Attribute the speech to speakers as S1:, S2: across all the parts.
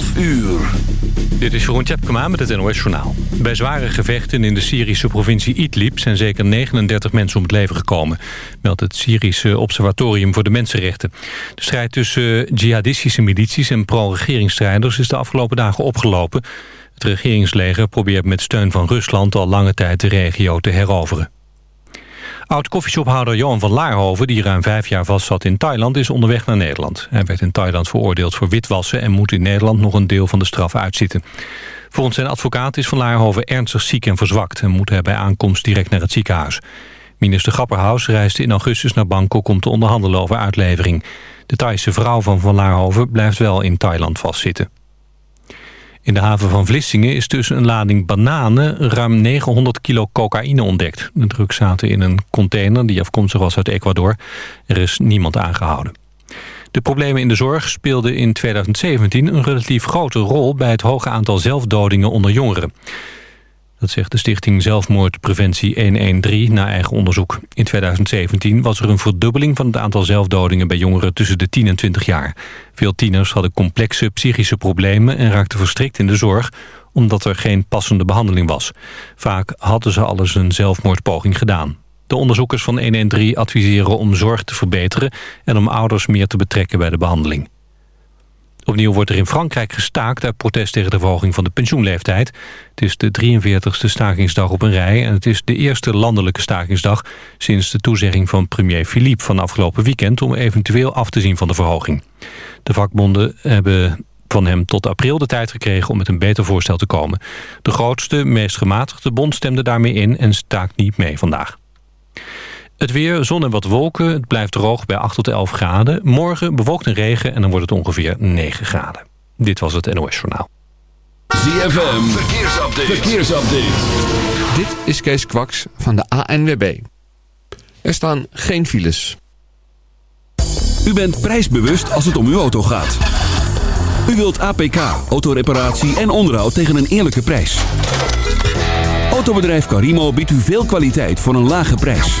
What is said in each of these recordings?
S1: 12 uur.
S2: Dit is Jeroen Tjepkema met het NOS Journaal. Bij zware gevechten in de Syrische provincie Idlib... zijn zeker 39 mensen om het leven gekomen... meldt het Syrische Observatorium voor de Mensenrechten. De strijd tussen jihadistische milities en pro-regeringsstrijders... is de afgelopen dagen opgelopen. Het regeringsleger probeert met steun van Rusland... al lange tijd de regio te heroveren. Oud-koffieshophouder Johan van Laarhoven, die ruim vijf jaar vastzat in Thailand, is onderweg naar Nederland. Hij werd in Thailand veroordeeld voor witwassen en moet in Nederland nog een deel van de straf uitzitten. Volgens zijn advocaat is van Laarhoven ernstig ziek en verzwakt en moet hij bij aankomst direct naar het ziekenhuis. Minister Grapperhaus reisde in augustus naar Bangkok om te onderhandelen over uitlevering. De Thaise vrouw van Van Laarhoven blijft wel in Thailand vastzitten. In de haven van Vlissingen is tussen een lading bananen ruim 900 kilo cocaïne ontdekt. De drugs zaten in een container die afkomstig was uit Ecuador. Er is niemand aangehouden. De problemen in de zorg speelden in 2017 een relatief grote rol... bij het hoge aantal zelfdodingen onder jongeren. Dat zegt de stichting Zelfmoordpreventie 113 na eigen onderzoek. In 2017 was er een verdubbeling van het aantal zelfdodingen bij jongeren tussen de 10 en 20 jaar. Veel tieners hadden complexe psychische problemen en raakten verstrikt in de zorg omdat er geen passende behandeling was. Vaak hadden ze alles een zelfmoordpoging gedaan. De onderzoekers van 113 adviseren om zorg te verbeteren en om ouders meer te betrekken bij de behandeling. Opnieuw wordt er in Frankrijk gestaakt uit protest tegen de verhoging van de pensioenleeftijd. Het is de 43ste stakingsdag op een rij en het is de eerste landelijke stakingsdag sinds de toezegging van premier Philippe van afgelopen weekend om eventueel af te zien van de verhoging. De vakbonden hebben van hem tot april de tijd gekregen om met een beter voorstel te komen. De grootste, meest gematigde bond stemde daarmee in en staakt niet mee vandaag. Het weer, zon en wat wolken. Het blijft droog bij 8 tot 11 graden. Morgen bewolkt en regen en dan wordt het ongeveer 9 graden. Dit was het NOS Journaal.
S1: ZFM, verkeersupdate. verkeersupdate.
S3: Dit is Kees Kwaks van de ANWB. Er staan geen files.
S1: U bent prijsbewust als het om uw auto gaat. U wilt APK, autoreparatie en onderhoud tegen een eerlijke prijs. Autobedrijf Carimo biedt u veel kwaliteit voor een lage prijs.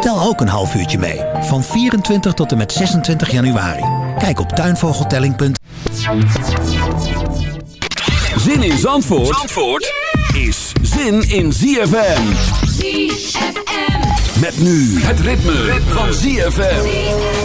S4: Tel ook een half uurtje mee, van 24 tot en met 26 januari. Kijk op tuinvogeltelling.nl
S1: Zin in Zandvoort, Zandvoort is zin in ZFM.
S5: ZFM.
S1: Met nu het ritme, van ZFM.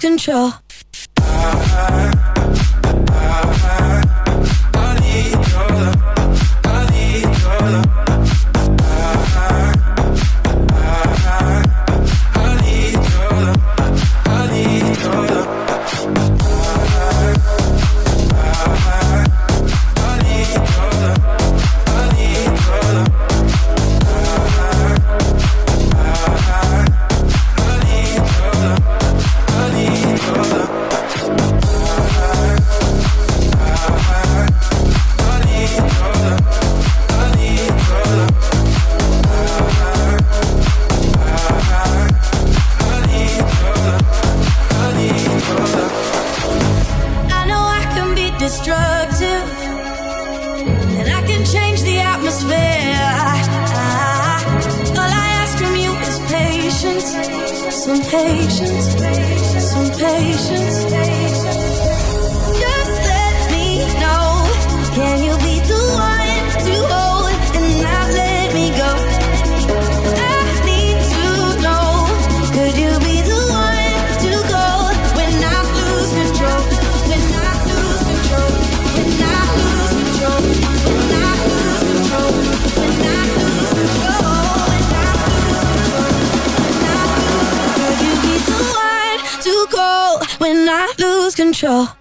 S6: control. productive, and I can change the atmosphere. All I ask from you is patience, some patience, some patience. Lose control?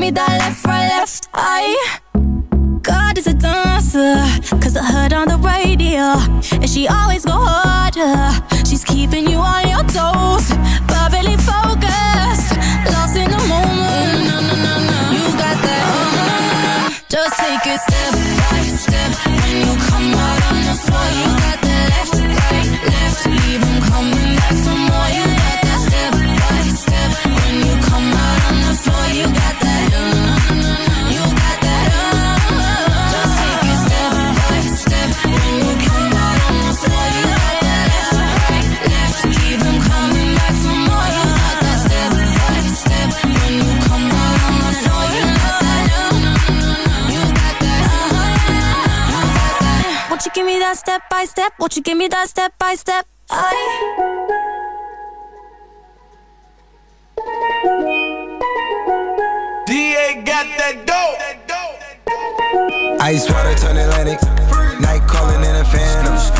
S5: me that
S6: left, right, left eye. God is a dancer Cause I heard on the radio. And she always step? Won't you give me that step by step? I
S7: DA got that dope.
S8: Ice water turn Atlantic.
S7: Night calling in a phantom.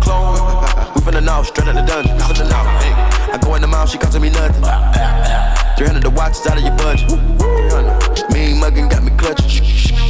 S9: Clone. We finna know, straight out the dungeon. I go in the mouth, she costing me nothing. 300 the watch out of your budget. 300. Mean muggin' got me clutching.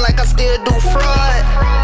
S8: Like I still do fraud.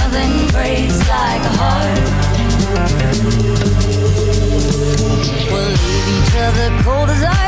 S10: nothing breaks like a heart. We leave each other cold as ice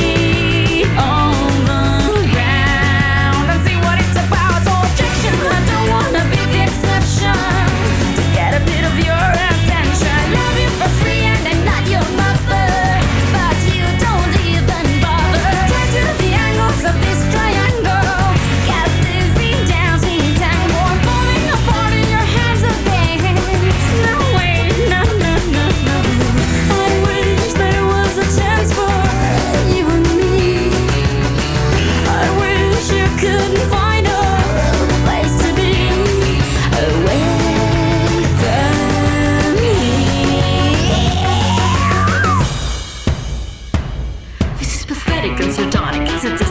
S6: and sardonic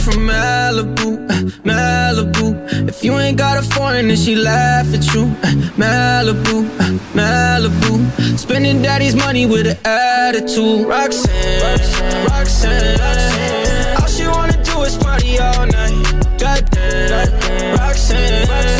S11: From Malibu, uh, Malibu. If you ain't got a foreign, then she laugh at you. Uh, Malibu, uh, Malibu. Spending daddy's money with an attitude. Roxanne, Roxanne, Roxanne. All she wanna do is party all night. Goddamn, Roxanne. Never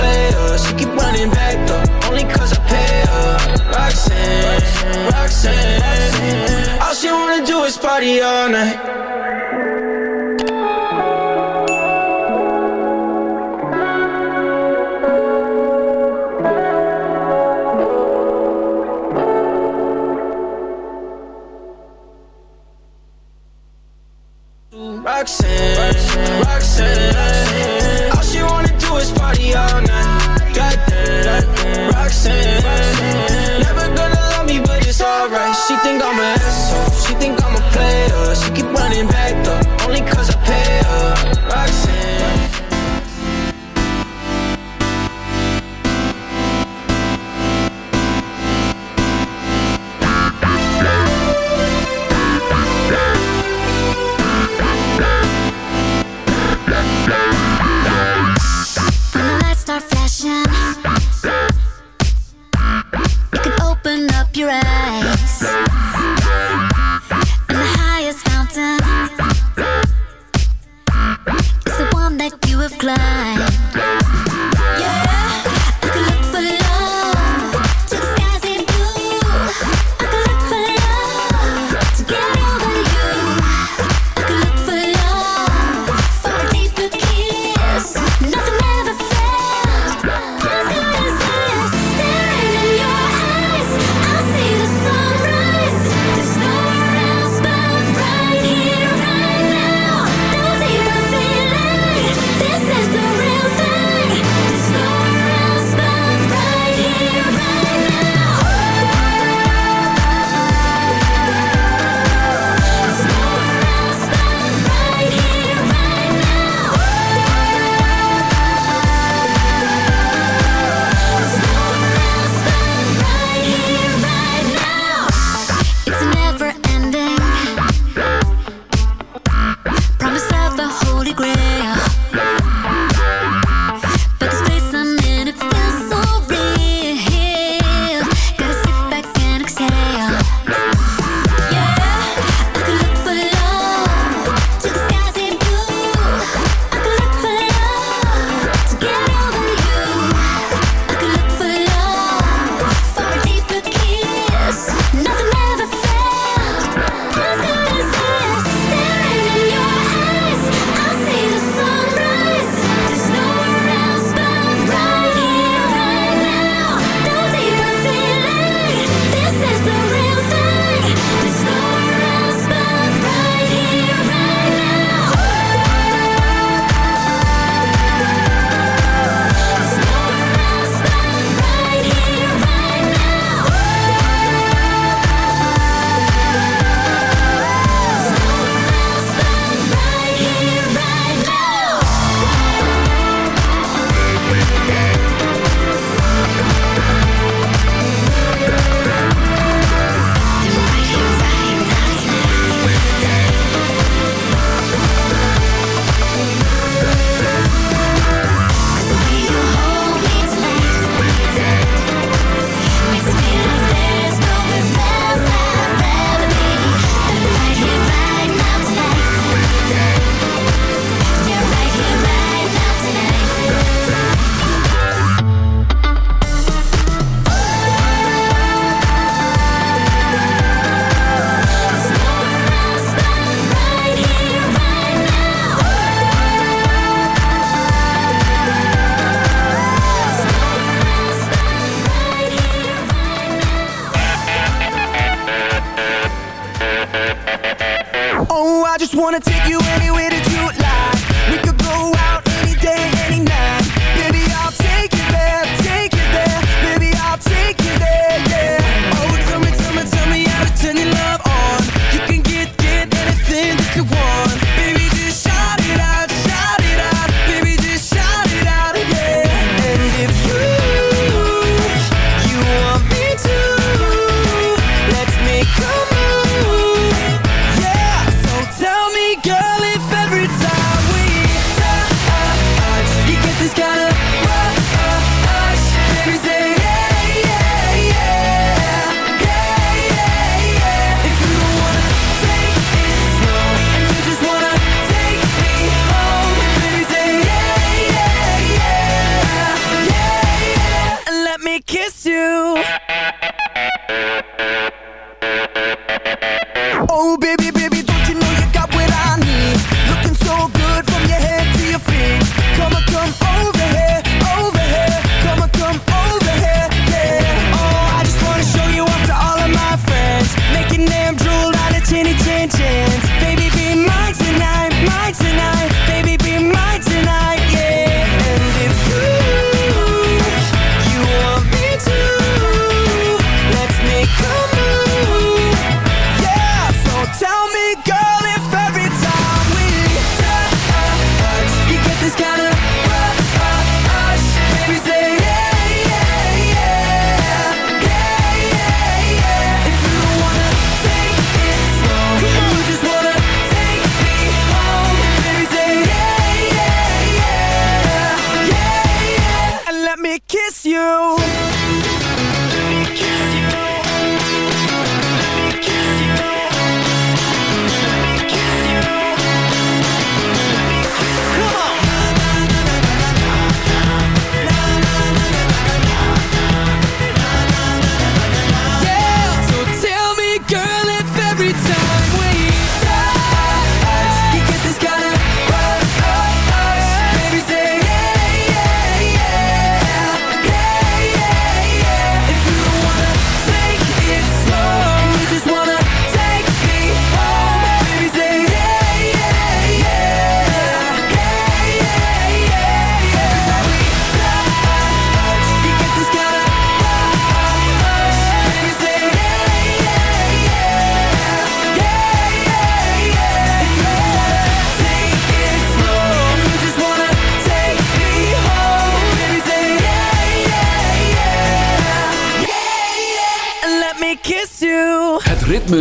S11: player. She keep running back.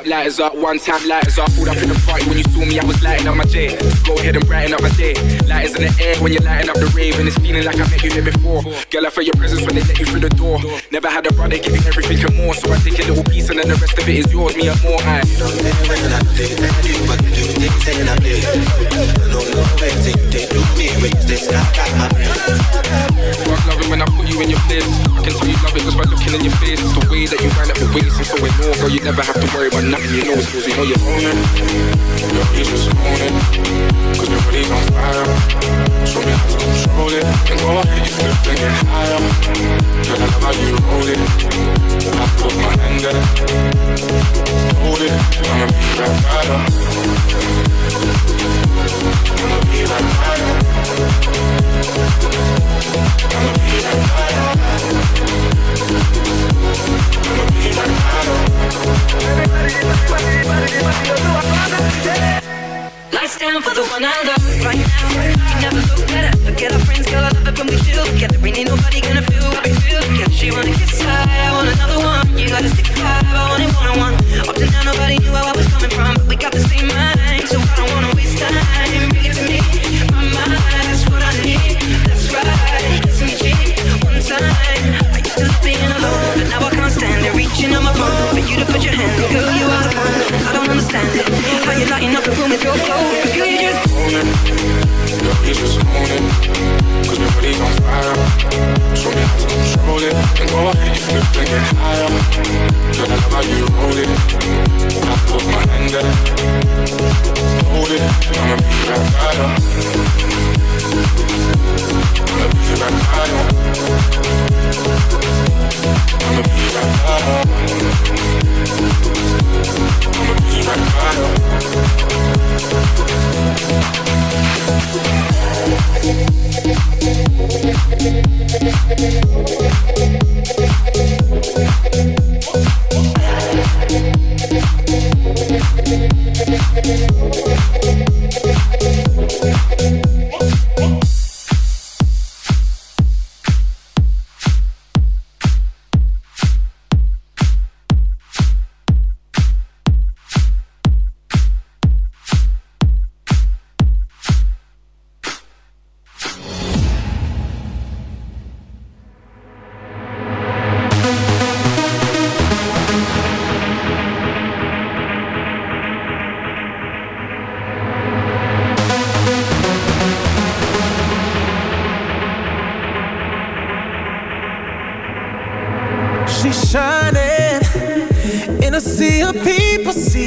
S12: up, lighters up, one time lighters up. Pulled up in the party when you saw me, I was lighting up my J. Go ahead and brighten up my day. Lighters in the air when you're lighting up the rave, and it's feeling like I met you here before. Girl, I feel your presence when they let you through the door. Never had a brother give you everything and more, so I take a little piece and then the rest of it is yours, me and more. I Fuck loving when I put you in your place. I can tell you love it just by looking in your face. It's the way that you wind up your waist and so it more, girl. You never have to worry about nothing. You know it's yours, you know you're owning. Your peace is owning. Cause your body's on fire. Show me how to control it. And go ahead, you flip and get higher. Girl, I love how you roll it. I put my hand there. Hold it. I'ma be right by. I'ma be right by
S13: I right now. Never look better. Our friends, girl. I love it when we chill together. Nobody gonna feel what we feel together. She wanna kiss high, I want another one. You gotta stick Your
S12: peace is. Cause your body's on fire. Show me how to control it. And go ahead, you flip and get higher. Girl, I love how you roll it. I put my hand there. Hold it. I'ma be right by you.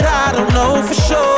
S14: but I don't know
S1: for sure.